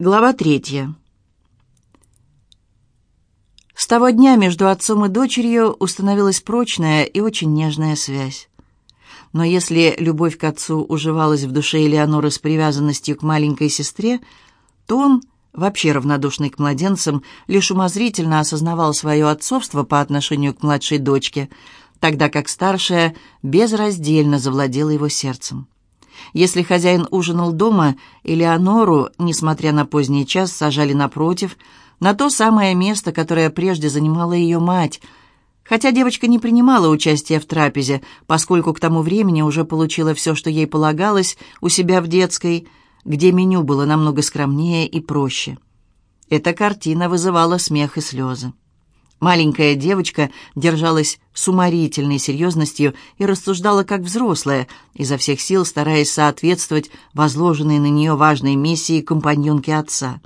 Глава третья. С того дня между отцом и дочерью установилась прочная и очень нежная связь. Но если любовь к отцу уживалась в душе Элеоноры с привязанностью к маленькой сестре, то он, вообще равнодушный к младенцам, лишь умозрительно осознавал свое отцовство по отношению к младшей дочке, тогда как старшая безраздельно завладела его сердцем. Если хозяин ужинал дома, Элеонору, несмотря на поздний час, сажали напротив, на то самое место, которое прежде занимала ее мать, хотя девочка не принимала участия в трапезе, поскольку к тому времени уже получила все, что ей полагалось, у себя в детской, где меню было намного скромнее и проще. Эта картина вызывала смех и слезы. Маленькая девочка держалась с уморительной серьезностью и рассуждала как взрослая, изо всех сил стараясь соответствовать возложенной на нее важной миссии компаньонки отца.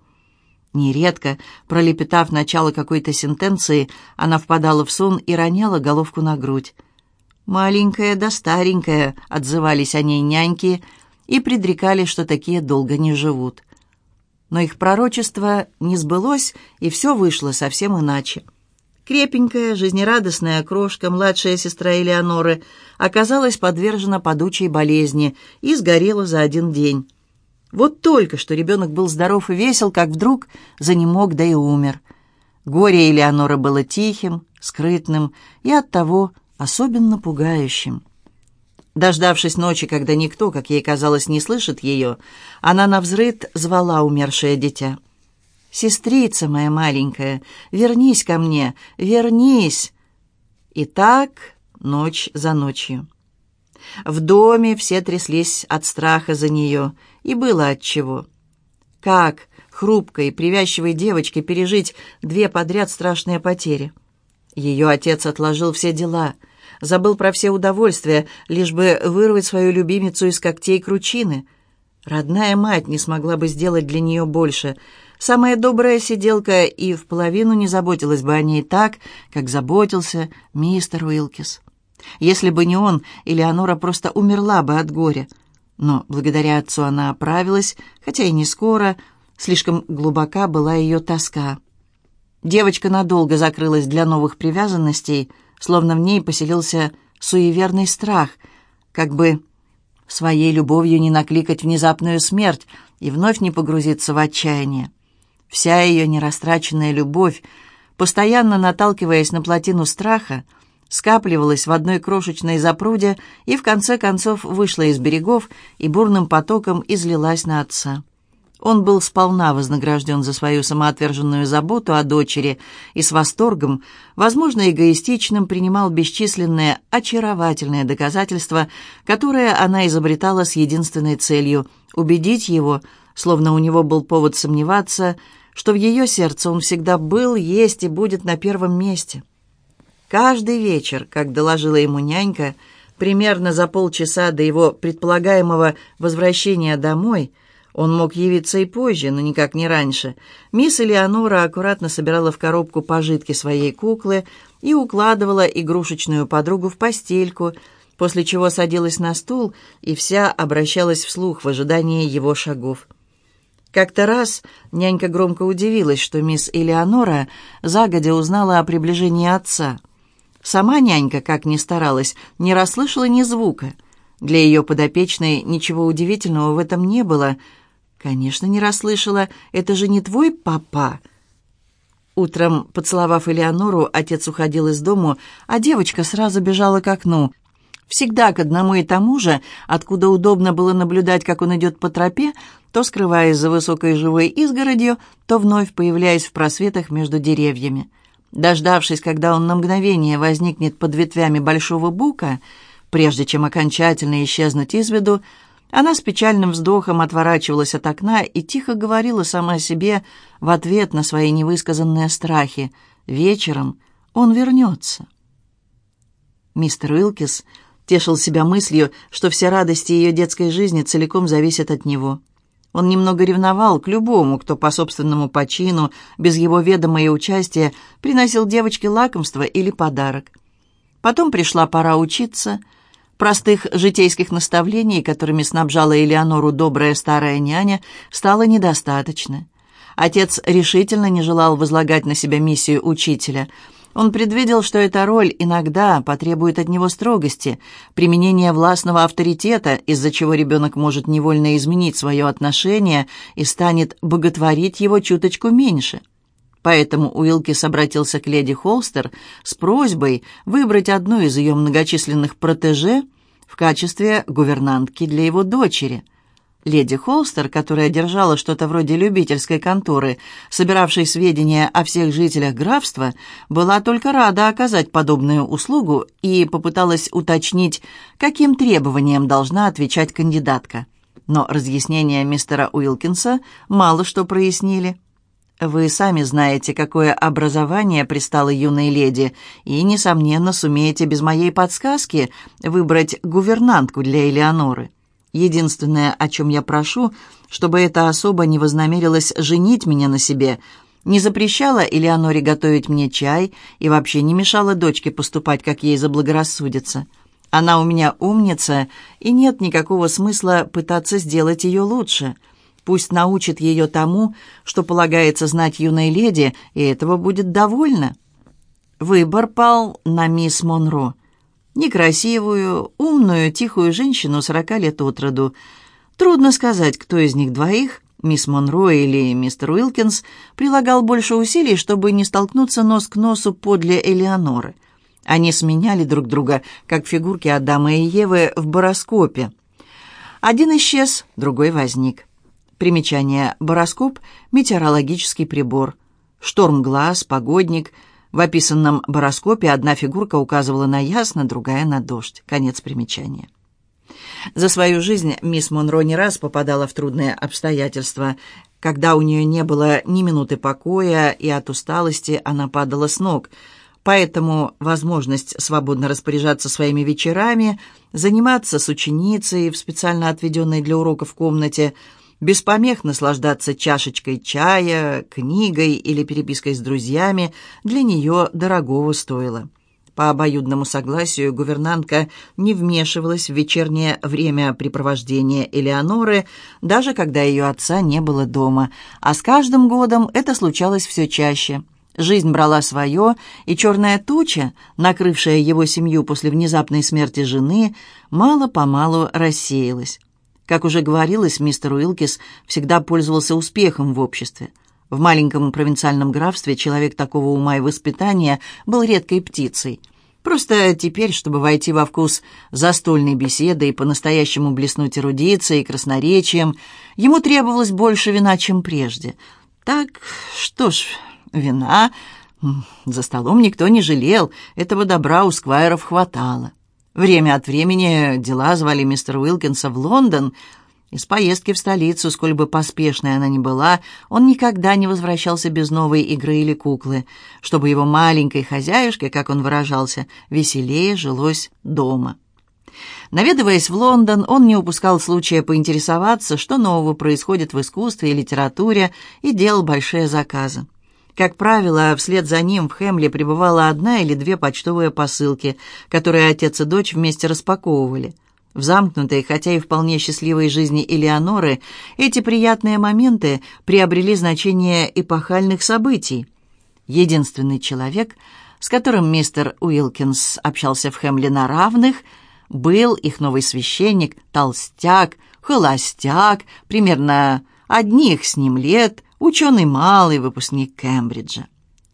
Нередко, пролепетав начало какой-то сентенции, она впадала в сон и роняла головку на грудь. «Маленькая да старенькая», — отзывались о ней няньки и предрекали, что такие долго не живут. Но их пророчество не сбылось, и все вышло совсем иначе. Крепенькая, жизнерадостная крошка, младшая сестра Элеоноры, оказалась подвержена падучей болезни и сгорела за один день. Вот только что ребенок был здоров и весел, как вдруг занемог, да и умер. Горе Элеоноры было тихим, скрытным и оттого особенно пугающим. Дождавшись ночи, когда никто, как ей казалось, не слышит ее, она навзрыд звала умершее дитя — «Сестрица моя маленькая, вернись ко мне, вернись!» И так ночь за ночью. В доме все тряслись от страха за нее, и было отчего. Как хрупкой, привязчивой девочке пережить две подряд страшные потери? Ее отец отложил все дела, забыл про все удовольствия, лишь бы вырвать свою любимицу из когтей кручины. Родная мать не смогла бы сделать для нее больше — Самая добрая сиделка и в половину не заботилась бы о ней так, как заботился мистер Уилкис. Если бы не он, Элеонора просто умерла бы от горя. Но благодаря отцу она оправилась, хотя и не скоро, слишком глубока была ее тоска. Девочка надолго закрылась для новых привязанностей, словно в ней поселился суеверный страх, как бы своей любовью не накликать внезапную смерть и вновь не погрузиться в отчаяние. Вся ее нерастраченная любовь, постоянно наталкиваясь на плотину страха, скапливалась в одной крошечной запруде и в конце концов вышла из берегов и бурным потоком излилась на отца. Он был сполна вознагражден за свою самоотверженную заботу о дочери и с восторгом, возможно, эгоистичным, принимал бесчисленные очаровательные доказательства, которые она изобретала с единственной целью — убедить его, словно у него был повод сомневаться — что в ее сердце он всегда был, есть и будет на первом месте. Каждый вечер, как доложила ему нянька, примерно за полчаса до его предполагаемого возвращения домой, он мог явиться и позже, но никак не раньше, мисс Элеонора аккуратно собирала в коробку пожитки своей куклы и укладывала игрушечную подругу в постельку, после чего садилась на стул и вся обращалась вслух в ожидании его шагов. Как-то раз нянька громко удивилась, что мисс Элеонора загодя узнала о приближении отца. Сама нянька, как ни старалась, не расслышала ни звука. Для ее подопечной ничего удивительного в этом не было. «Конечно, не расслышала. Это же не твой папа?» Утром, поцеловав Элеонору, отец уходил из дому, а девочка сразу бежала к окну. Всегда к одному и тому же, откуда удобно было наблюдать, как он идет по тропе, то скрываясь за высокой живой изгородью, то вновь появляясь в просветах между деревьями. Дождавшись, когда он на мгновение возникнет под ветвями большого бука, прежде чем окончательно исчезнуть из виду, она с печальным вздохом отворачивалась от окна и тихо говорила сама себе в ответ на свои невысказанные страхи. «Вечером он вернется». Мистер Уилкис тешил себя мыслью, что все радости ее детской жизни целиком зависят от него. Он немного ревновал к любому, кто по собственному почину, без его ведома и участия, приносил девочке лакомство или подарок. Потом пришла пора учиться. Простых житейских наставлений, которыми снабжала Элеонору добрая старая няня, стало недостаточно. Отец решительно не желал возлагать на себя миссию учителя. Он предвидел, что эта роль иногда потребует от него строгости, применения властного авторитета, из-за чего ребенок может невольно изменить свое отношение и станет боготворить его чуточку меньше. Поэтому Уилкис обратился к леди Холстер с просьбой выбрать одну из ее многочисленных протеже в качестве гувернантки для его дочери – Леди Холстер, которая держала что-то вроде любительской конторы, собиравшей сведения о всех жителях графства, была только рада оказать подобную услугу и попыталась уточнить, каким требованиям должна отвечать кандидатка. Но разъяснения мистера Уилкинса мало что прояснили. «Вы сами знаете, какое образование пристало юной леди, и, несомненно, сумеете без моей подсказки выбрать гувернантку для Элеоноры». Единственное, о чем я прошу, чтобы эта особа не вознамерилась женить меня на себе, не запрещала Элеоноре готовить мне чай и вообще не мешала дочке поступать, как ей заблагорассудится. Она у меня умница, и нет никакого смысла пытаться сделать ее лучше. Пусть научит ее тому, что полагается знать юной леди, и этого будет довольно. Выбор пал на мисс Монро. Некрасивую, умную, тихую женщину сорока лет от роду. Трудно сказать, кто из них двоих, мисс Монро или мистер Уилкинс, прилагал больше усилий, чтобы не столкнуться нос к носу подле Элеоноры. Они сменяли друг друга, как фигурки Адама и Евы в бароскопе. Один исчез, другой возник. Примечание «Бароскоп» — метеорологический прибор. Шторм глаз, погодник — в описанном бароскопе одна фигурка указывала на ясно, другая на дождь. Конец примечания. За свою жизнь мисс Монро не раз попадала в трудные обстоятельства, когда у нее не было ни минуты покоя, и от усталости она падала с ног. Поэтому возможность свободно распоряжаться своими вечерами, заниматься с ученицей в специально отведенной для уроков комнате – без помех наслаждаться чашечкой чая, книгой или перепиской с друзьями для нее дорогого стоило. По обоюдному согласию гувернантка не вмешивалась в вечернее времяпрепровождение Элеоноры, даже когда ее отца не было дома, а с каждым годом это случалось все чаще. Жизнь брала свое, и черная туча, накрывшая его семью после внезапной смерти жены, мало-помалу рассеялась. Как уже говорилось, мистер Уилкис всегда пользовался успехом в обществе. В маленьком провинциальном графстве человек такого ума и воспитания был редкой птицей. Просто теперь, чтобы войти во вкус застольной беседы и по-настоящему блеснуть эрудицией и красноречием, ему требовалось больше вина, чем прежде. Так, что ж, вина... За столом никто не жалел, этого добра у сквайров хватало. Время от времени дела звали мистера Уилкинса в Лондон. Из поездки в столицу, сколь бы поспешной она ни была, он никогда не возвращался без новой игры или куклы, чтобы его маленькой хозяюшке, как он выражался, веселее жилось дома. Наведываясь в Лондон, он не упускал случая поинтересоваться, что нового происходит в искусстве и литературе, и делал большие заказы. Как правило, вслед за ним в Хемле пребывала одна или две почтовые посылки, которые отец и дочь вместе распаковывали. В замкнутой, хотя и вполне счастливой жизни Элеоноры, эти приятные моменты приобрели значение эпохальных событий. Единственный человек, с которым мистер Уилкинс общался в Хемле на равных, был их новый священник, толстяк, холостяк, примерно одних с ним лет – ученый малый, выпускник Кембриджа.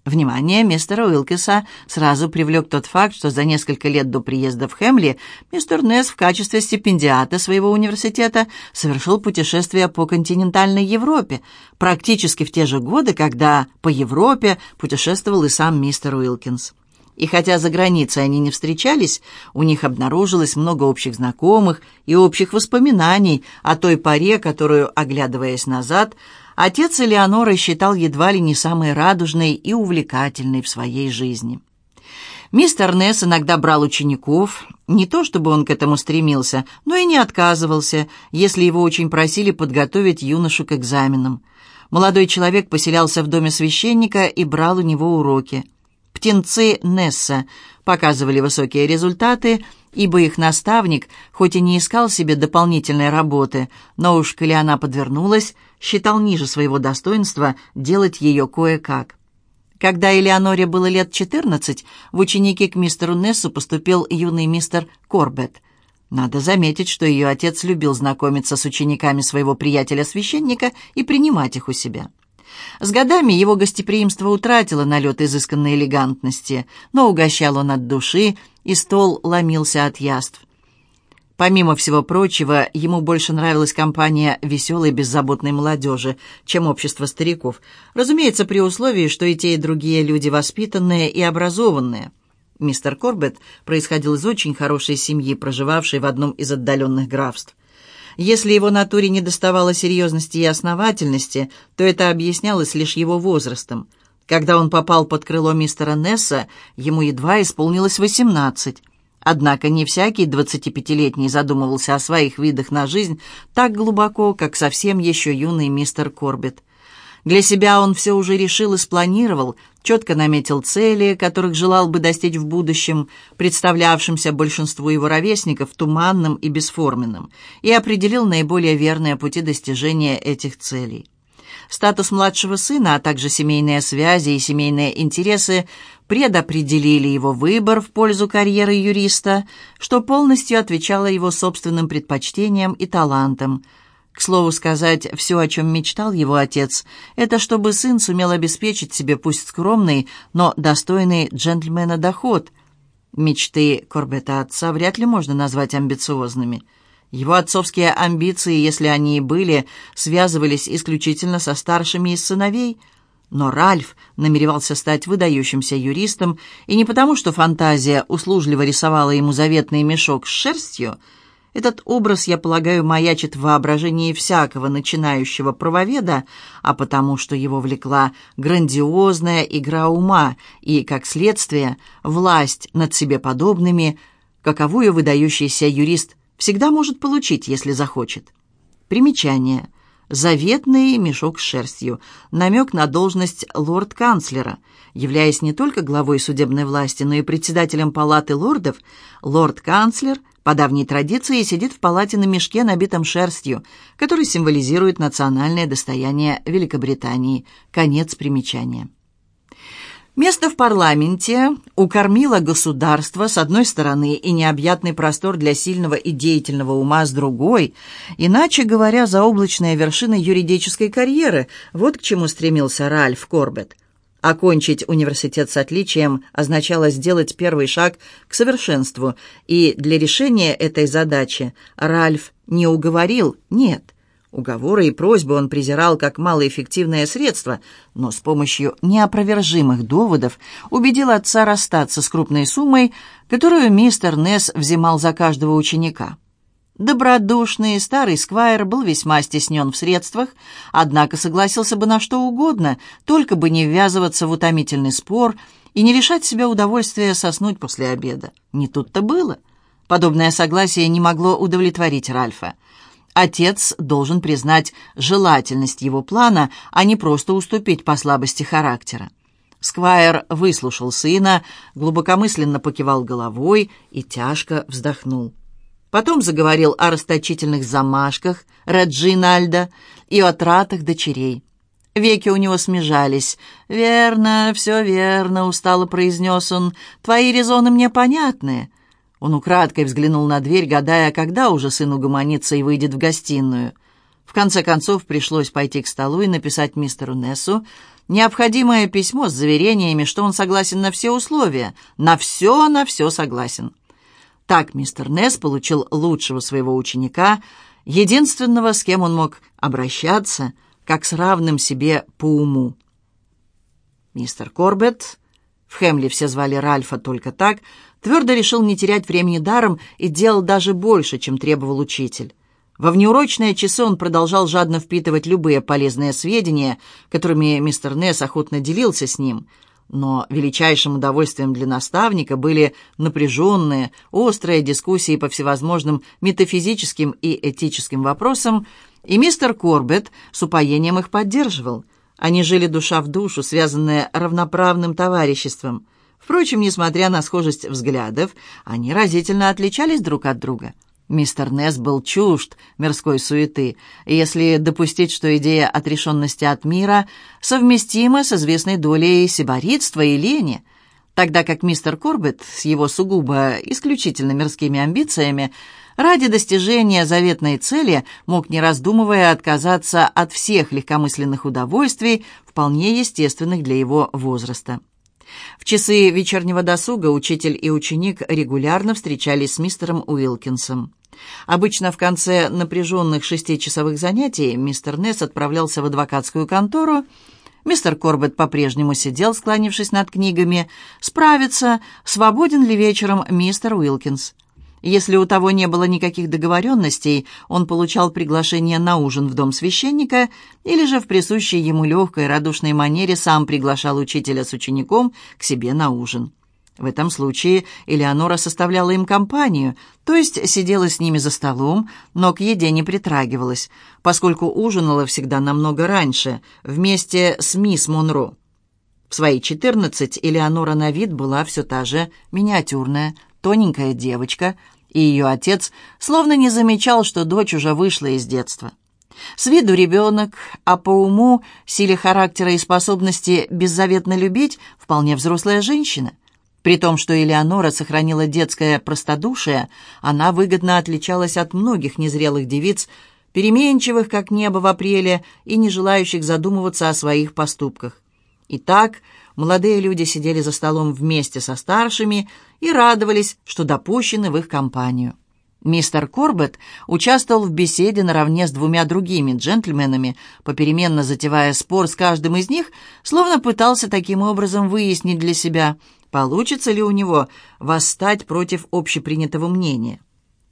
Внимание мистера Уилкиса сразу привлек тот факт, что за несколько лет до приезда в Хемли мистер Несс в качестве стипендиата своего университета совершил путешествие по континентальной Европе, практически в те же годы, когда по Европе путешествовал и сам мистер Уилкинс. И хотя за границей они не встречались, у них обнаружилось много общих знакомых и общих воспоминаний о той поре, которую, оглядываясь назад, отец Элеоноры считал едва ли не самой радужной и увлекательной в своей жизни. Мистер Несс иногда брал учеников, не то чтобы он к этому стремился, но и не отказывался, если его очень просили подготовить юношу к экзаменам. Молодой человек поселялся в доме священника и брал у него уроки. Птенцы Несса показывали высокие результаты, ибо их наставник, хоть и не искал себе дополнительной работы, но уж, коли она подвернулась, считал ниже своего достоинства делать ее кое-как. Когда Элеоноре было лет 14, в ученики к мистеру Нессу поступил юный мистер Корбетт. Надо заметить, что ее отец любил знакомиться с учениками своего приятеля-священника и принимать их у себя. С годами его гостеприимство утратило налет изысканной элегантности, но угощал он от души, и стол ломился от яств. Помимо всего прочего, ему больше нравилась компания веселой беззаботной молодежи, чем общество стариков. Разумеется, при условии, что и те, и другие люди воспитанные и образованные. Мистер Корбетт происходил из очень хорошей семьи, проживавшей в одном из отдаленных графств. Если его натуре не доставало серьезности и основательности, то это объяснялось лишь его возрастом. Когда он попал под крыло мистера Несса, ему едва исполнилось восемнадцать. Однако не всякий 25-летний задумывался о своих видах на жизнь так глубоко, как совсем еще юный мистер Корбетт. Для себя он все уже решил и спланировал, четко наметил цели, которых желал бы достичь в будущем, представлявшимся большинству его ровесников туманным и бесформенным, и определил наиболее верные пути достижения этих целей. Статус младшего сына, а также семейные связи и семейные интересы предопределили его выбор в пользу карьеры юриста, что полностью отвечало его собственным предпочтениям и талантам – к слову сказать, все, о чем мечтал его отец, это чтобы сын сумел обеспечить себе пусть скромный, но достойный джентльмена доход. Мечты Корбета отца вряд ли можно назвать амбициозными. Его отцовские амбиции, если они и были, связывались исключительно со старшими из сыновей. Но Ральф намеревался стать выдающимся юристом, и не потому, что фантазия услужливо рисовала ему заветный мешок с шерстью — этот образ, я полагаю, маячит в воображении всякого начинающего правоведа, а потому что его влекла грандиозная игра ума и, как следствие, власть над себе подобными, каковую выдающийся юрист всегда может получить, если захочет. Примечание. Заветный мешок с шерстью. Намек на должность лорд-канцлера. Являясь не только главой судебной власти, но и председателем палаты лордов, лорд-канцлер по давней традиции сидит в палате на мешке, набитом шерстью, который символизирует национальное достояние Великобритании. Конец примечания. Место в парламенте укормило государство с одной стороны и необъятный простор для сильного и деятельного ума с другой, иначе говоря, заоблачная вершина юридической карьеры, вот к чему стремился Ральф Корбетт. Окончить университет с отличием означало сделать первый шаг к совершенству, и для решения этой задачи Ральф не уговорил, нет. Уговоры и просьбы он презирал как малоэффективное средство, но с помощью неопровержимых доводов убедил отца расстаться с крупной суммой, которую мистер Несс взимал за каждого ученика. Добродушный старый сквайр был весьма стеснен в средствах, однако согласился бы на что угодно, только бы не ввязываться в утомительный спор и не лишать себя удовольствия соснуть после обеда. Не тут-то было. Подобное согласие не могло удовлетворить Ральфа. Отец должен признать желательность его плана, а не просто уступить по слабости характера. Сквайр выслушал сына, глубокомысленно покивал головой и тяжко вздохнул. Потом заговорил о расточительных замашках Реджинальда и о тратах дочерей. Веки у него смежались. «Верно, все верно», — устало произнес он. «Твои резоны мне понятны». Он украдкой взглянул на дверь, гадая, когда уже сын угомонится и выйдет в гостиную. В конце концов, пришлось пойти к столу и написать мистеру Нессу необходимое письмо с заверениями, что он согласен на все условия. На все, на все согласен. Так мистер Несс получил лучшего своего ученика, единственного, с кем он мог обращаться, как с равным себе по уму. Мистер Корбетт, в Хемли все звали Ральфа только так, твердо решил не терять времени даром и делал даже больше, чем требовал учитель. Во внеурочные часы он продолжал жадно впитывать любые полезные сведения, которыми мистер Несс охотно делился с ним – но величайшим удовольствием для наставника были напряженные, острые дискуссии по всевозможным метафизическим и этическим вопросам, и мистер Корбетт с упоением их поддерживал. Они жили душа в душу, связанные равноправным товариществом. Впрочем, несмотря на схожесть взглядов, они разительно отличались друг от друга. Мистер Несс был чужд мирской суеты, если допустить, что идея отрешенности от мира совместима с известной долей сиборитства и лени, тогда как мистер Корбетт с его сугубо исключительно мирскими амбициями ради достижения заветной цели мог, не раздумывая, отказаться от всех легкомысленных удовольствий, вполне естественных для его возраста. В часы вечернего досуга учитель и ученик регулярно встречались с мистером Уилкинсом. Обычно в конце напряженных шестичасовых занятий мистер Несс отправлялся в адвокатскую контору. Мистер Корбет по-прежнему сидел, склонившись над книгами. «Справиться, свободен ли вечером мистер Уилкинс?» Если у того не было никаких договоренностей, он получал приглашение на ужин в дом священника или же в присущей ему легкой радушной манере сам приглашал учителя с учеником к себе на ужин. В этом случае Элеонора составляла им компанию, то есть сидела с ними за столом, но к еде не притрагивалась, поскольку ужинала всегда намного раньше, вместе с мисс Монро. В свои четырнадцать Элеонора на вид была все та же миниатюрная, тоненькая девочка, и ее отец словно не замечал, что дочь уже вышла из детства. С виду ребенок, а по уму, силе характера и способности беззаветно любить вполне взрослая женщина – при том, что Элеонора сохранила детское простодушие, она выгодно отличалась от многих незрелых девиц, переменчивых, как небо в апреле, и не желающих задумываться о своих поступках. Итак, молодые люди сидели за столом вместе со старшими и радовались, что допущены в их компанию. Мистер Корбет участвовал в беседе наравне с двумя другими джентльменами, попеременно затевая спор с каждым из них, словно пытался таким образом выяснить для себя – Получится ли у него восстать против общепринятого мнения?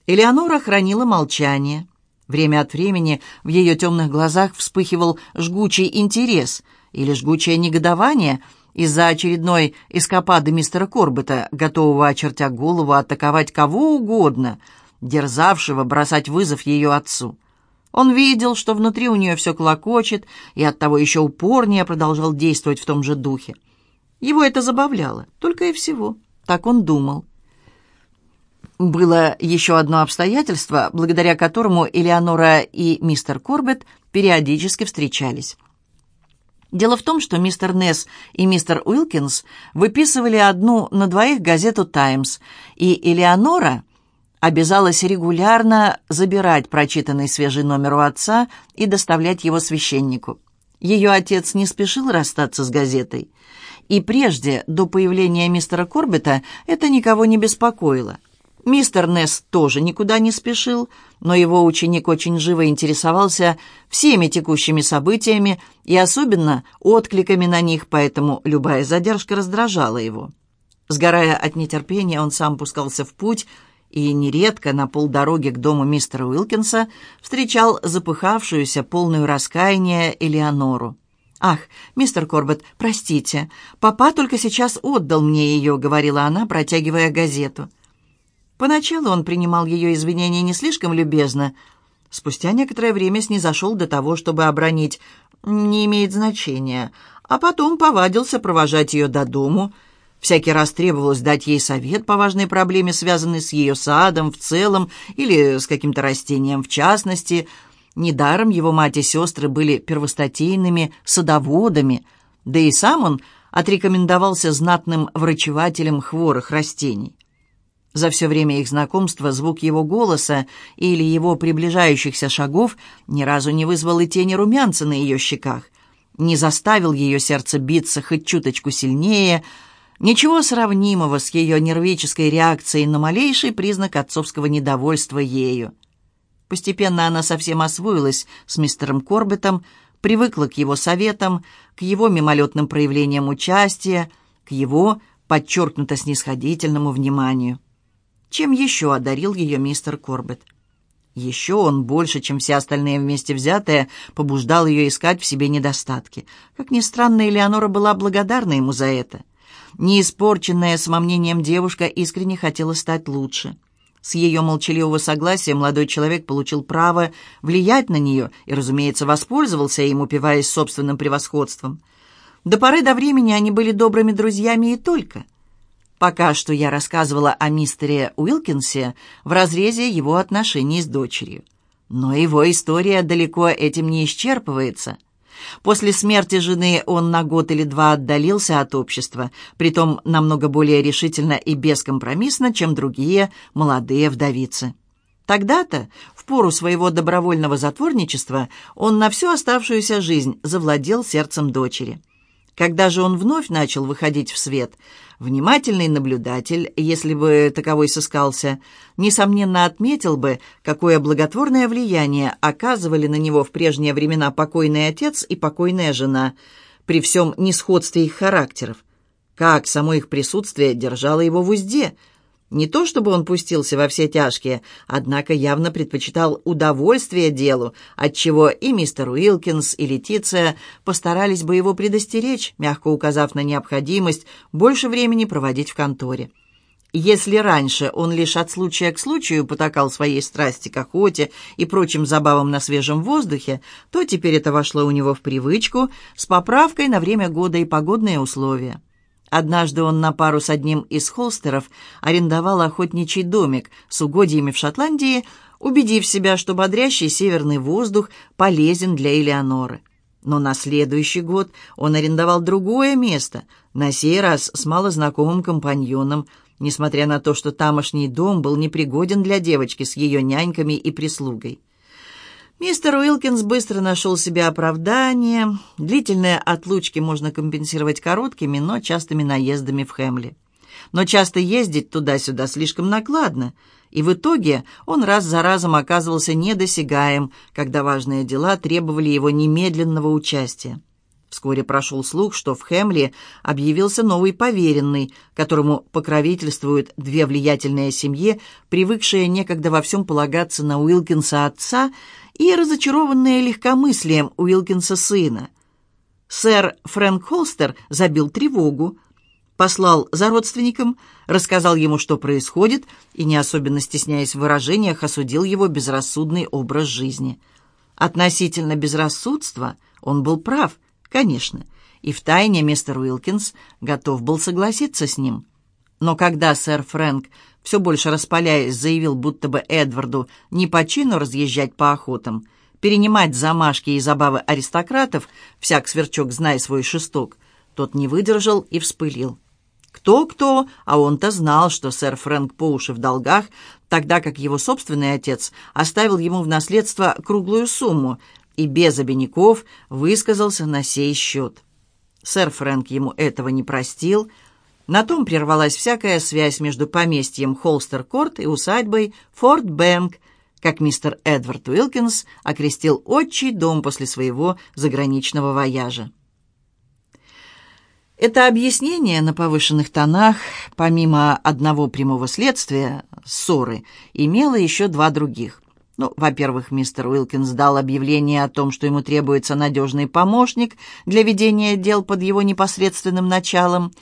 Элеонора хранила молчание. Время от времени в ее темных глазах вспыхивал жгучий интерес или жгучее негодование из-за очередной эскапады мистера Корбета, готового, очертя голову, атаковать кого угодно, дерзавшего бросать вызов ее отцу. Он видел, что внутри у нее все клокочет, и оттого еще упорнее продолжал действовать в том же духе. Его это забавляло, только и всего. Так он думал. Было еще одно обстоятельство, благодаря которому Элеонора и мистер Корбет периодически встречались. Дело в том, что мистер Несс и мистер Уилкинс выписывали одну на двоих газету «Таймс», и Элеонора обязалась регулярно забирать прочитанный свежий номер у отца и доставлять его священнику. Ее отец не спешил расстаться с газетой – и прежде, до появления мистера Корбета, это никого не беспокоило. Мистер Несс тоже никуда не спешил, но его ученик очень живо интересовался всеми текущими событиями и особенно откликами на них, поэтому любая задержка раздражала его. Сгорая от нетерпения, он сам пускался в путь и нередко на полдороги к дому мистера Уилкинса встречал запыхавшуюся, полную раскаяния Элеонору. «Ах, мистер Корбет, простите, папа только сейчас отдал мне ее», — говорила она, протягивая газету. Поначалу он принимал ее извинения не слишком любезно. Спустя некоторое время снизошел до того, чтобы обронить «не имеет значения», а потом повадился провожать ее до дому. Всякий раз требовалось дать ей совет по важной проблеме, связанной с ее садом в целом или с каким-то растением в частности — Недаром его мать и сестры были первостатейными садоводами, да и сам он отрекомендовался знатным врачевателем хворых растений. За все время их знакомства звук его голоса или его приближающихся шагов ни разу не вызвал и тени румянца на ее щеках, не заставил ее сердце биться хоть чуточку сильнее, ничего сравнимого с ее нервической реакцией на малейший признак отцовского недовольства ею. Постепенно она совсем освоилась с мистером Корбетом, привыкла к его советам, к его мимолетным проявлениям участия, к его подчеркнуто снисходительному вниманию. Чем еще одарил ее мистер Корбет? Еще он больше, чем все остальные вместе взятые, побуждал ее искать в себе недостатки. Как ни странно, Элеонора была благодарна ему за это. Неиспорченная самомнением девушка искренне хотела стать лучше. С ее молчаливого согласия молодой человек получил право влиять на нее и, разумеется, воспользовался им, упиваясь собственным превосходством. До поры до времени они были добрыми друзьями и только. Пока что я рассказывала о мистере Уилкинсе в разрезе его отношений с дочерью. Но его история далеко этим не исчерпывается. После смерти жены он на год или два отдалился от общества, притом намного более решительно и бескомпромиссно, чем другие молодые вдовицы. Тогда-то, в пору своего добровольного затворничества, он на всю оставшуюся жизнь завладел сердцем дочери. Когда же он вновь начал выходить в свет, внимательный наблюдатель, если бы таковой сыскался, несомненно отметил бы, какое благотворное влияние оказывали на него в прежние времена покойный отец и покойная жена, при всем несходстве их характеров. Как само их присутствие держало его в узде – не то чтобы он пустился во все тяжкие, однако явно предпочитал удовольствие делу, отчего и мистер Уилкинс, и Летиция постарались бы его предостеречь, мягко указав на необходимость больше времени проводить в конторе. Если раньше он лишь от случая к случаю потакал своей страсти к охоте и прочим забавам на свежем воздухе, то теперь это вошло у него в привычку с поправкой на время года и погодные условия. Однажды он на пару с одним из холстеров арендовал охотничий домик с угодьями в Шотландии, убедив себя, что бодрящий северный воздух полезен для Элеоноры. Но на следующий год он арендовал другое место, на сей раз с малознакомым компаньоном, несмотря на то, что тамошний дом был непригоден для девочки с ее няньками и прислугой. Мистер Уилкинс быстро нашел себе оправдание. Длительные отлучки можно компенсировать короткими, но частыми наездами в Хемли. Но часто ездить туда-сюда слишком накладно, и в итоге он раз за разом оказывался недосягаем, когда важные дела требовали его немедленного участия. Вскоре прошел слух, что в Хемли объявился новый поверенный, которому покровительствуют две влиятельные семьи, привыкшие некогда во всем полагаться на Уилкинса отца и разочарованные легкомыслием Уилкинса сына. Сэр Фрэнк Холстер забил тревогу, послал за родственником, рассказал ему, что происходит, и, не особенно стесняясь в выражениях, осудил его безрассудный образ жизни. Относительно безрассудства он был прав, конечно, и втайне мистер Уилкинс готов был согласиться с ним. Но когда сэр Фрэнк все больше распаляясь, заявил, будто бы Эдварду не по чину разъезжать по охотам, перенимать замашки и забавы аристократов, всяк сверчок знай свой шесток, тот не выдержал и вспылил. Кто-кто, а он-то знал, что сэр Фрэнк по уши в долгах, тогда как его собственный отец оставил ему в наследство круглую сумму и без обиняков высказался на сей счет. Сэр Фрэнк ему этого не простил — на том прервалась всякая связь между поместьем Холстер-Корт и усадьбой Форт Бэнк, как мистер Эдвард Уилкинс окрестил отчий дом после своего заграничного вояжа. Это объяснение на повышенных тонах, помимо одного прямого следствия, ссоры, имело еще два других. Ну, во-первых, мистер Уилкинс дал объявление о том, что ему требуется надежный помощник для ведения дел под его непосредственным началом.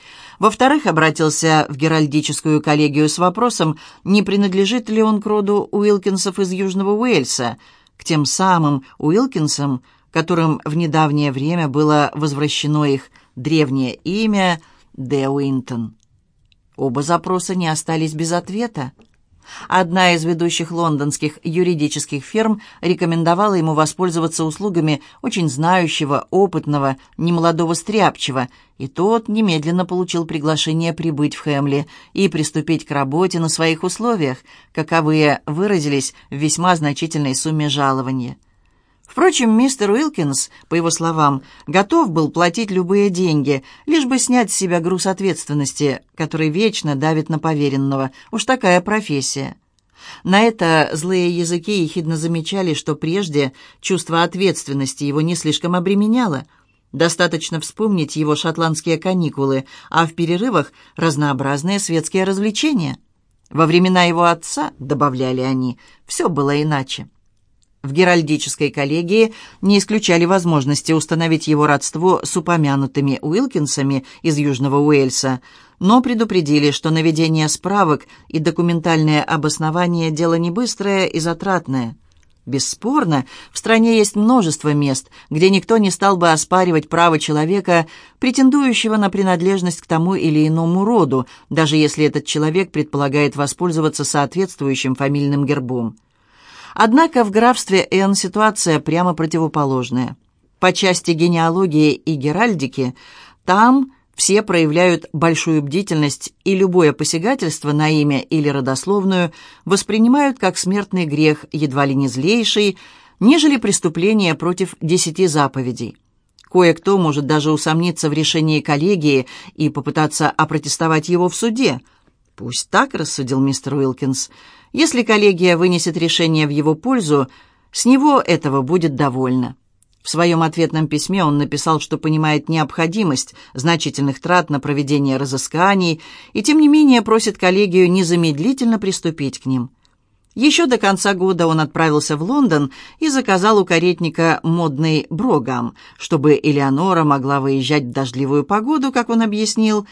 Во-вторых, обратился в Геральдическую коллегию с вопросом, не принадлежит ли он к роду Уилкинсов из Южного Уэльса, к тем самым Уилкинсам, которым в недавнее время было возвращено их древнее имя Де Уинтон. Оба запроса не остались без ответа. Одна из ведущих лондонских юридических фирм рекомендовала ему воспользоваться услугами очень знающего, опытного, немолодого стряпчего, и тот немедленно получил приглашение прибыть в Хэмли и приступить к работе на своих условиях, каковые выразились в весьма значительной сумме жалования. Впрочем, мистер Уилкинс, по его словам, готов был платить любые деньги, лишь бы снять с себя груз ответственности, который вечно давит на поверенного. Уж такая профессия. На это злые языки ехидно замечали, что прежде чувство ответственности его не слишком обременяло. Достаточно вспомнить его шотландские каникулы, а в перерывах разнообразные светские развлечения. Во времена его отца, добавляли они, все было иначе. В Геральдической коллегии не исключали возможности установить его родство с упомянутыми Уилкинсами из Южного Уэльса, но предупредили, что наведение справок и документальное обоснование – дело не быстрое и затратное. Бесспорно, в стране есть множество мест, где никто не стал бы оспаривать право человека, претендующего на принадлежность к тому или иному роду, даже если этот человек предполагает воспользоваться соответствующим фамильным гербом. Однако в графстве Н ситуация прямо противоположная. По части генеалогии и геральдики там все проявляют большую бдительность и любое посягательство на имя или родословную воспринимают как смертный грех, едва ли не злейший, нежели преступление против десяти заповедей. Кое-кто может даже усомниться в решении коллегии и попытаться опротестовать его в суде. «Пусть так», — рассудил мистер Уилкинс. «Если коллегия вынесет решение в его пользу, с него этого будет довольно». В своем ответном письме он написал, что понимает необходимость значительных трат на проведение разысканий и, тем не менее, просит коллегию незамедлительно приступить к ним. Еще до конца года он отправился в Лондон и заказал у каретника модный брогам, чтобы Элеонора могла выезжать в дождливую погоду, как он объяснил,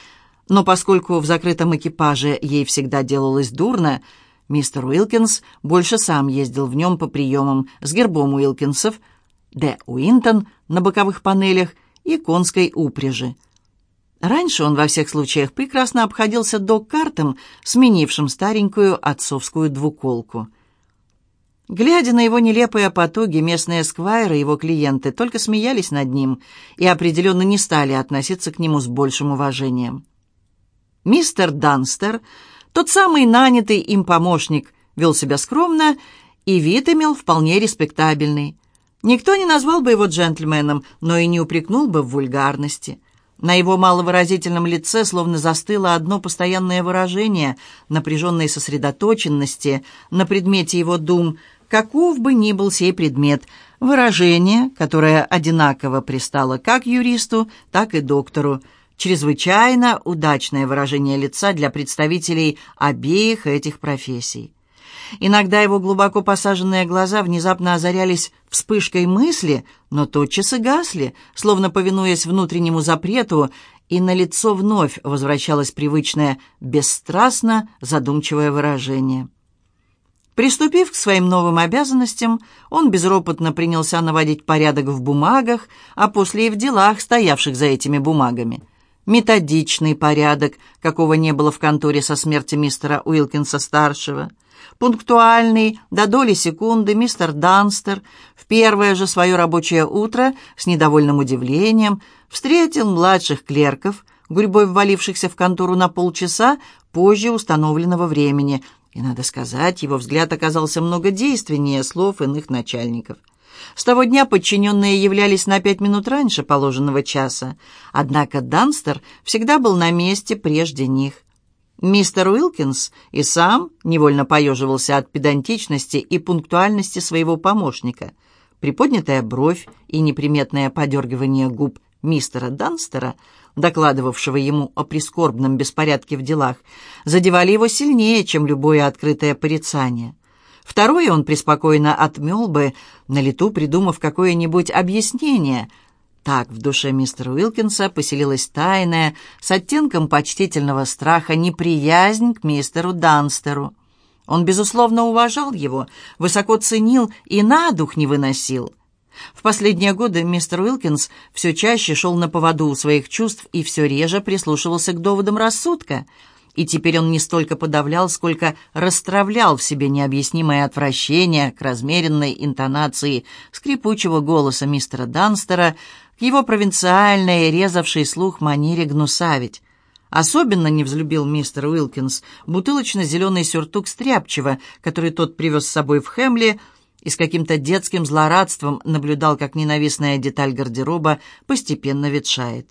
но поскольку в закрытом экипаже ей всегда делалось дурно, мистер Уилкинс больше сам ездил в нем по приемам с гербом Уилкинсов – Д. Уинтон на боковых панелях и конской упряжи. Раньше он во всех случаях прекрасно обходился док-картом, сменившим старенькую отцовскую двуколку. Глядя на его нелепые потуги, местные сквайры, его клиенты, только смеялись над ним и определенно не стали относиться к нему с большим уважением. Мистер Данстер, тот самый нанятый им помощник, вел себя скромно и вид имел вполне респектабельный. Никто не назвал бы его джентльменом, но и не упрекнул бы в вульгарности. На его маловыразительном лице словно застыло одно постоянное выражение напряженной сосредоточенности на предмете его дум, каков бы ни был сей предмет, выражение, которое одинаково пристало как юристу, так и доктору, чрезвычайно удачное выражение лица для представителей обеих этих профессий. Иногда его глубоко посаженные глаза внезапно озарялись вспышкой мысли, но тотчас и гасли, словно повинуясь внутреннему запрету, и на лицо вновь возвращалось привычное, бесстрастно задумчивое выражение. Приступив к своим новым обязанностям, он безропотно принялся наводить порядок в бумагах, а после и в делах, стоявших за этими бумагами. Методичный порядок, какого не было в конторе со смерти мистера Уилкинса-старшего – Пунктуальный, до доли секунды, мистер Данстер в первое же свое рабочее утро с недовольным удивлением встретил младших клерков, гурьбой ввалившихся в контору на полчаса позже установленного времени, и, надо сказать, его взгляд оказался многодейственнее слов иных начальников. С того дня подчиненные являлись на пять минут раньше положенного часа, однако Данстер всегда был на месте прежде них. Мистер Уилкинс и сам невольно поеживался от педантичности и пунктуальности своего помощника. Приподнятая бровь и неприметное подергивание губ мистера Данстера, докладывавшего ему о прискорбном беспорядке в делах, задевали его сильнее, чем любое открытое порицание. Второе он преспокойно отмел бы, на лету придумав какое-нибудь объяснение – так в душе мистера Уилкинса поселилась тайная, с оттенком почтительного страха, неприязнь к мистеру Данстеру. Он, безусловно, уважал его, высоко ценил и на дух не выносил. В последние годы мистер Уилкинс все чаще шел на поводу у своих чувств и все реже прислушивался к доводам рассудка. И теперь он не столько подавлял, сколько расстравлял в себе необъяснимое отвращение к размеренной интонации скрипучего голоса мистера Данстера, его провинциальной, резавшей слух манере гнусавить. Особенно не взлюбил мистер Уилкинс бутылочно-зеленый сюртук стряпчего, который тот привез с собой в Хемли, и с каким-то детским злорадством наблюдал, как ненавистная деталь гардероба постепенно ветшает.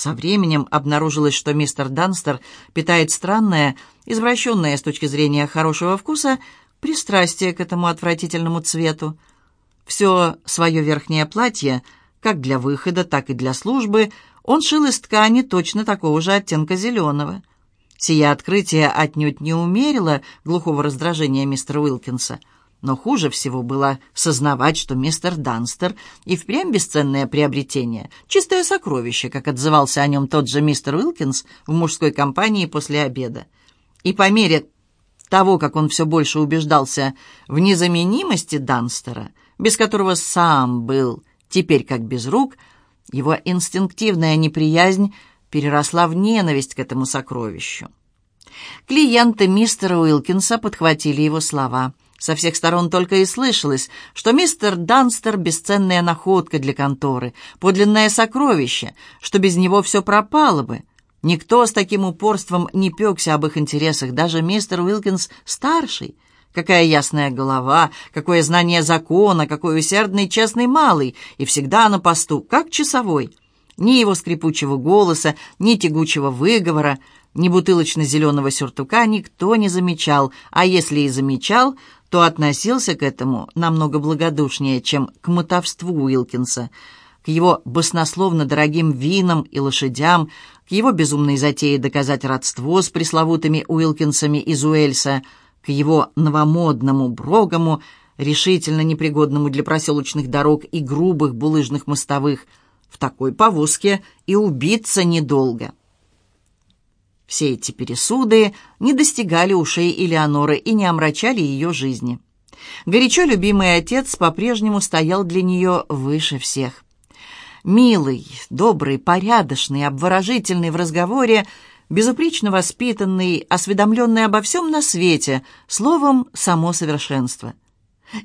Со временем обнаружилось, что мистер Данстер питает странное, извращенное с точки зрения хорошего вкуса, пристрастие к этому отвратительному цвету. Все свое верхнее платье – как для выхода, так и для службы, он шил из ткани точно такого же оттенка зеленого. Сие открытие отнюдь не умерило глухого раздражения мистера Уилкинса, но хуже всего было сознавать, что мистер Данстер и впрямь бесценное приобретение, чистое сокровище, как отзывался о нем тот же мистер Уилкинс в мужской компании после обеда. И по мере того, как он все больше убеждался в незаменимости Данстера, без которого сам был теперь как без рук, его инстинктивная неприязнь переросла в ненависть к этому сокровищу. Клиенты мистера Уилкинса подхватили его слова. Со всех сторон только и слышалось, что мистер Данстер — бесценная находка для конторы, подлинное сокровище, что без него все пропало бы. Никто с таким упорством не пекся об их интересах, даже мистер Уилкинс-старший. Какая ясная голова, какое знание закона, какой усердный честный малый, и всегда на посту, как часовой. Ни его скрипучего голоса, ни тягучего выговора, ни бутылочно-зеленого сюртука никто не замечал, а если и замечал, то относился к этому намного благодушнее, чем к мотовству Уилкинса, к его баснословно дорогим винам и лошадям, к его безумной затее доказать родство с пресловутыми Уилкинсами из Уэльса, к его новомодному Брогому, решительно непригодному для проселочных дорог и грубых булыжных мостовых. В такой повозке и убиться недолго. Все эти пересуды не достигали ушей Элеоноры и не омрачали ее жизни. Горячо любимый отец по-прежнему стоял для нее выше всех. Милый, добрый, порядочный, обворожительный в разговоре, безупречно воспитанный, осведомленный обо всем на свете, словом, само совершенство.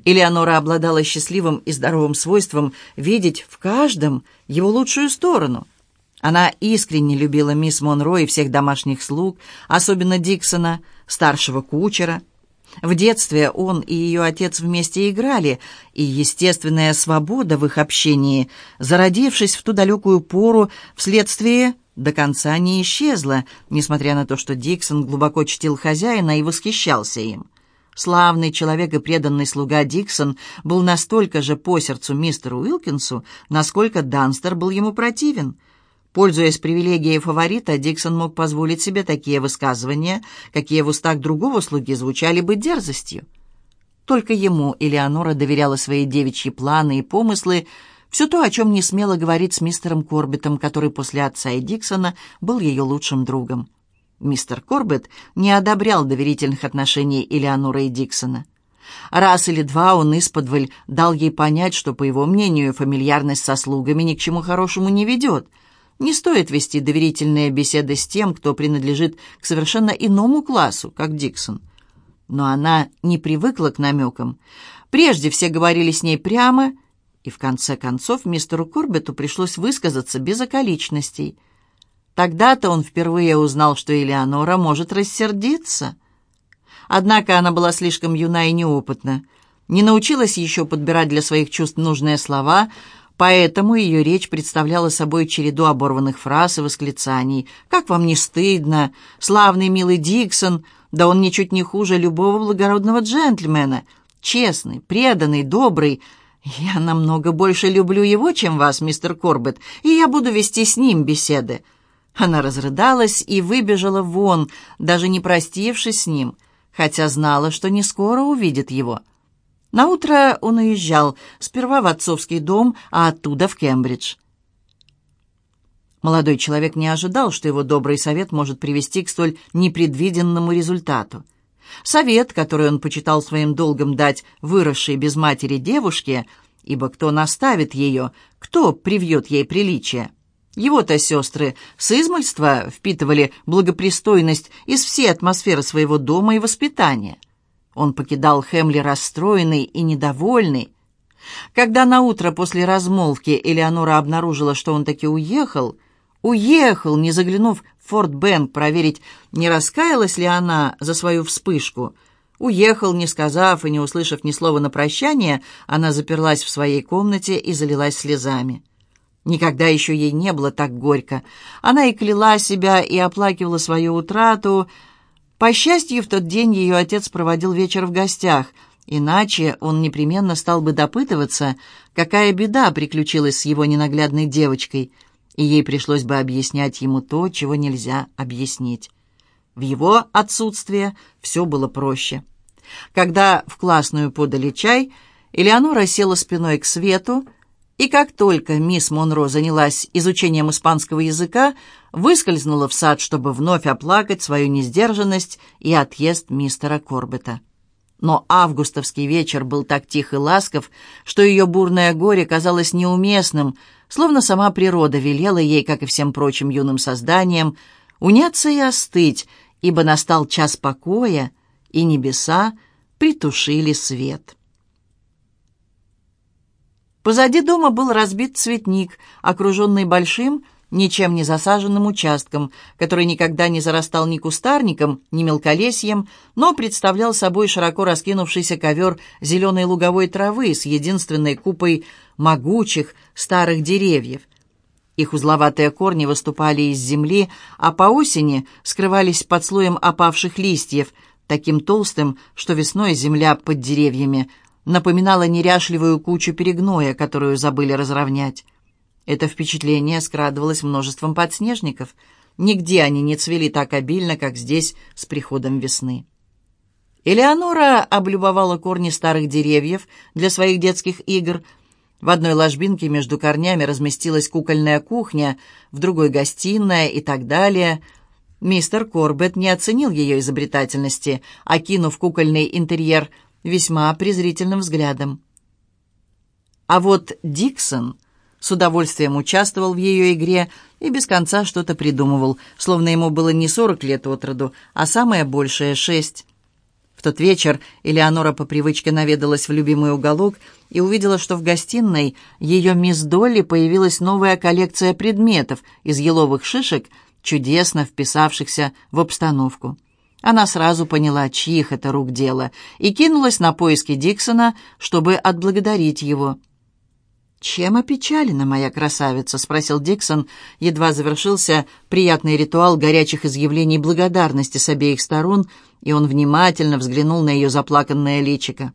Элеонора обладала счастливым и здоровым свойством видеть в каждом его лучшую сторону – она искренне любила мисс Монро и всех домашних слуг, особенно Диксона, старшего кучера. В детстве он и ее отец вместе играли, и естественная свобода в их общении, зародившись в ту далекую пору, вследствие до конца не исчезла, несмотря на то, что Диксон глубоко чтил хозяина и восхищался им. Славный человек и преданный слуга Диксон был настолько же по сердцу мистеру Уилкинсу, насколько Данстер был ему противен — Пользуясь привилегией фаворита, Диксон мог позволить себе такие высказывания, какие в устах другого слуги звучали бы дерзостью. Только ему Элеонора доверяла свои девичьи планы и помыслы, все то, о чем не смело говорить с мистером Корбетом, который после отца и Диксона был ее лучшим другом. Мистер Корбет не одобрял доверительных отношений Элеонора и Диксона. Раз или два он исподволь дал ей понять, что, по его мнению, фамильярность со слугами ни к чему хорошему не ведет — не стоит вести доверительные беседы с тем, кто принадлежит к совершенно иному классу, как Диксон. Но она не привыкла к намекам. Прежде все говорили с ней прямо, и в конце концов мистеру Корбету пришлось высказаться без околичностей. Тогда-то он впервые узнал, что Элеонора может рассердиться. Однако она была слишком юна и неопытна, не научилась еще подбирать для своих чувств нужные слова — Поэтому ее речь представляла собой череду оборванных фраз и восклицаний. «Как вам не стыдно? Славный милый Диксон! Да он ничуть не хуже любого благородного джентльмена! Честный, преданный, добрый!» «Я намного больше люблю его, чем вас, мистер Корбет, и я буду вести с ним беседы». Она разрыдалась и выбежала вон, даже не простившись с ним, хотя знала, что не скоро увидит его. Наутро он уезжал, сперва в отцовский дом, а оттуда в Кембридж. Молодой человек не ожидал, что его добрый совет может привести к столь непредвиденному результату. Совет, который он почитал своим долгом дать выросшей без матери девушке, ибо кто наставит ее, кто привьет ей приличие? Его-то сестры с измольства впитывали благопристойность из всей атмосферы своего дома и воспитания. Он покидал Хемли расстроенный и недовольный. Когда наутро после размолвки Элеонора обнаружила, что он таки уехал, уехал, не заглянув в Форт Бенк проверить, не раскаялась ли она за свою вспышку, уехал, не сказав и не услышав ни слова на прощание, она заперлась в своей комнате и залилась слезами. Никогда еще ей не было так горько. Она и кляла себя, и оплакивала свою утрату, по счастью, в тот день ее отец проводил вечер в гостях, иначе он непременно стал бы допытываться, какая беда приключилась с его ненаглядной девочкой, и ей пришлось бы объяснять ему то, чего нельзя объяснить. В его отсутствие все было проще. Когда в классную подали чай, Элеонора села спиной к свету, И как только мисс Монро занялась изучением испанского языка, выскользнула в сад, чтобы вновь оплакать свою несдержанность и отъезд мистера Корбета. Но августовский вечер был так тих и ласков, что ее бурное горе казалось неуместным, словно сама природа велела ей, как и всем прочим юным созданиям, уняться и остыть, ибо настал час покоя, и небеса притушили свет. Позади дома был разбит цветник, окруженный большим, ничем не засаженным участком, который никогда не зарастал ни кустарником, ни мелколесьем, но представлял собой широко раскинувшийся ковер зеленой луговой травы с единственной купой могучих старых деревьев. Их узловатые корни выступали из земли, а по осени скрывались под слоем опавших листьев, таким толстым, что весной земля под деревьями напоминала неряшливую кучу перегноя, которую забыли разровнять. Это впечатление скрадывалось множеством подснежников. Нигде они не цвели так обильно, как здесь с приходом весны. Элеонора облюбовала корни старых деревьев для своих детских игр. В одной ложбинке между корнями разместилась кукольная кухня, в другой — гостиная и так далее. Мистер Корбет не оценил ее изобретательности, окинув кукольный интерьер весьма презрительным взглядом. А вот Диксон с удовольствием участвовал в ее игре и без конца что-то придумывал, словно ему было не сорок лет от роду, а самое большее — шесть. В тот вечер Элеонора по привычке наведалась в любимый уголок и увидела, что в гостиной ее мисс Долли появилась новая коллекция предметов из еловых шишек, чудесно вписавшихся в обстановку. Она сразу поняла, чьих это рук дело, и кинулась на поиски Диксона, чтобы отблагодарить его. «Чем опечалена моя красавица?» — спросил Диксон. Едва завершился приятный ритуал горячих изъявлений благодарности с обеих сторон, и он внимательно взглянул на ее заплаканное личико.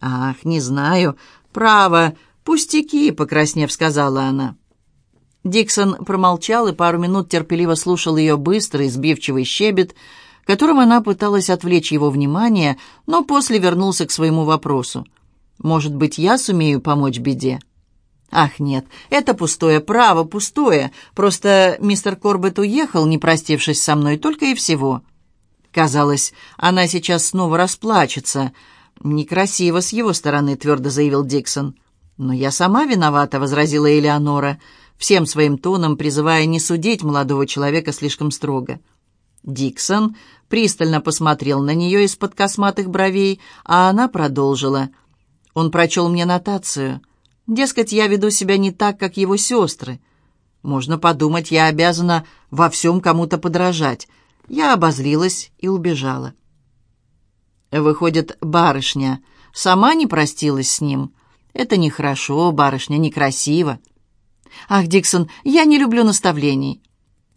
«Ах, не знаю. Право, пустяки», — покраснев, сказала она. Диксон промолчал и пару минут терпеливо слушал ее быстрый, сбивчивый щебет, которым она пыталась отвлечь его внимание, но после вернулся к своему вопросу. «Может быть, я сумею помочь беде?» «Ах, нет, это пустое, право, пустое. Просто мистер Корбет уехал, не простившись со мной, только и всего». Казалось, она сейчас снова расплачется. «Некрасиво с его стороны», — твердо заявил Диксон. «Но я сама виновата», — возразила Элеонора, всем своим тоном призывая не судить молодого человека слишком строго. Диксон пристально посмотрел на нее из-под косматых бровей, а она продолжила. Он прочел мне нотацию — Дескать, я веду себя не так, как его сестры. Можно подумать, я обязана во всем кому-то подражать. Я обозлилась и убежала. Выходит, барышня сама не простилась с ним. Это нехорошо, барышня, некрасиво. Ах, Диксон, я не люблю наставлений.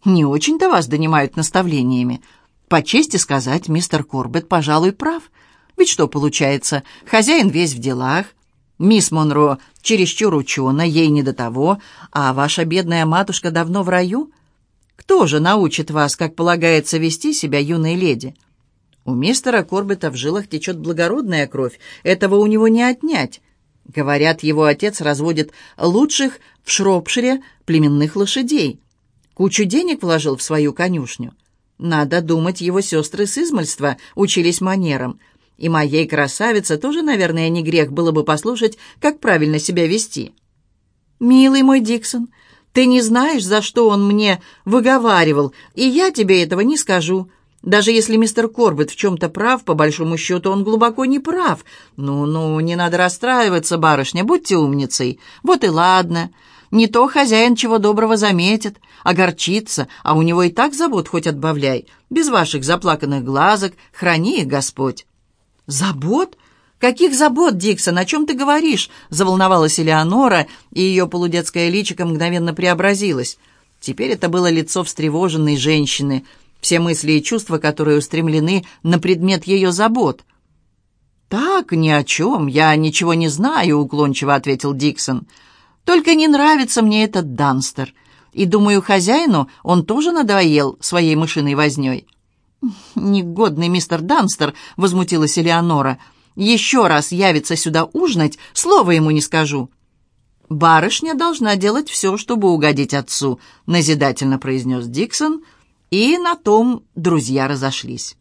Не очень-то вас донимают наставлениями. По чести сказать, мистер Корбет, пожалуй, прав. Ведь что получается, хозяин весь в делах, Мисс Монро чересчур учена, ей не до того, а ваша бедная матушка давно в раю? Кто же научит вас, как полагается вести себя юной леди? У мистера Корбета в жилах течет благородная кровь, этого у него не отнять. Говорят, его отец разводит лучших в Шропшире племенных лошадей. Кучу денег вложил в свою конюшню. Надо думать, его сестры с измальства учились манерам — и моей красавице тоже, наверное, не грех было бы послушать, как правильно себя вести. «Милый мой Диксон, ты не знаешь, за что он мне выговаривал, и я тебе этого не скажу. Даже если мистер Корбет в чем-то прав, по большому счету он глубоко не прав. Ну-ну, не надо расстраиваться, барышня, будьте умницей. Вот и ладно. Не то хозяин чего доброго заметит, огорчится, а у него и так забот хоть отбавляй. Без ваших заплаканных глазок храни их Господь». «Забот? Каких забот, Диксон? О чем ты говоришь?» Заволновалась Элеонора, и ее полудетское личико мгновенно преобразилось. Теперь это было лицо встревоженной женщины, все мысли и чувства, которые устремлены на предмет ее забот. «Так, ни о чем, я ничего не знаю», — уклончиво ответил Диксон. «Только не нравится мне этот Данстер, и, думаю, хозяину он тоже надоел своей мышиной вознёй». «Негодный мистер Данстер», — возмутилась Элеонора. «Еще раз явится сюда ужинать, слова ему не скажу». «Барышня должна делать все, чтобы угодить отцу», — назидательно произнес Диксон, и на том друзья разошлись.